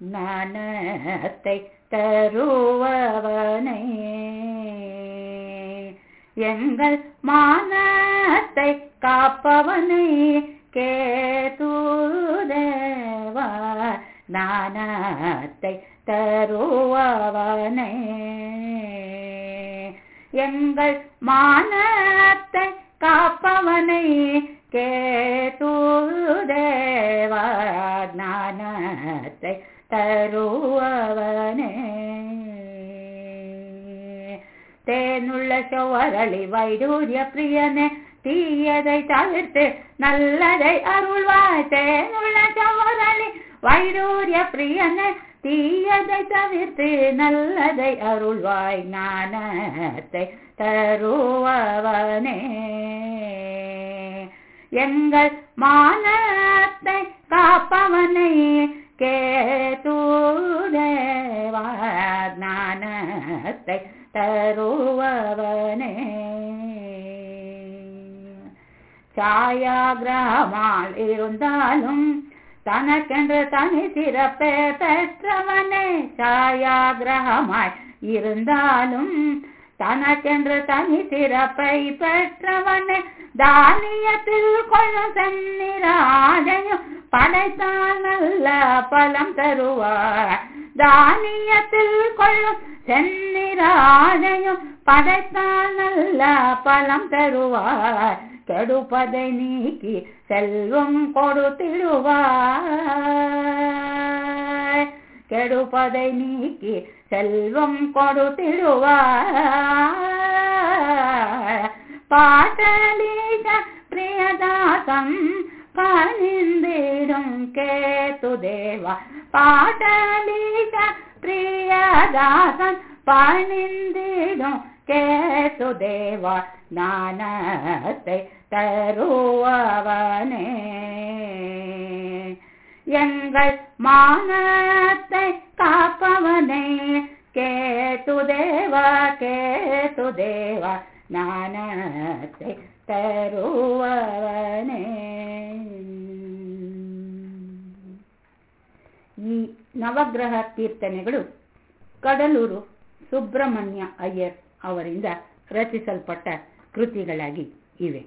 ஞானத்தை தருவவனே எங்கள் மானத்தை காப்பவனை கேதுதேவா. ஞானத்தை தருவவனே எங்கள் மானத்தை காப்பவனை தருவவனே தேனுள்ள சோவரளி வைடூரிய பிரியனே தீயதை தவிர்த்து நல்லதை அருள்வாய் தேனுள்ள சோவரளி வைடூரிய பிரியனே தீயதை தவிர்த்து நல்லதை அருள்வாய் ஞானத்தை தருவவனே எங்கள் மானத்தை காப்பவனே கேதுதேவா தருவவனே சாயா சாயாகிரகமால் இருந்தாலும் தனக்கென்று தனி சிறப்பே பெற்றவனே சாயா சாயாகிரகமாய் இருந்தாலும் தனக்கென்று தனி சிறப்பை பெற்றவனே தானியத்தில் கொள்ளும் செந்நிராஜையும் படைத்தால் நல்ல பலம் தருவார் தானியத்தில் கொள்ளும் செந்நிராஜையும் படைத்தால் நல்ல பலம் தருவார் கெடுப்பதை நீக்கி செல்வம் கொடுத்திடுவாய் கெடுப்பதை நீக்கி செல்வம் கொடுத்திடுவாய் பாட்டலீக பிரியதாசம் பணிந்திடும் கேதுதேவா பாடலீக பிரியதாசன் பணிந்திடும். கேதுதேவா ஞானத்தை தருவவனே. எங்கள் மானத்தை காப்பவனே. கேதுதேவா கேதுதேவா ஞானத்தை தருவவன். ಈ ನವಗ್ರಹ ಕೀರ್ತನೆಗಳು ಕಡಲೂರು ಸುಬ್ರಹ್ಮಣ್ಯ ಅಯ್ಯರ್ ಅವರಿಂದ ರಚಿಸಲ್ಪಟ್ಟ ಕೃತಿಗಳಾಗಿ ಇವೆ.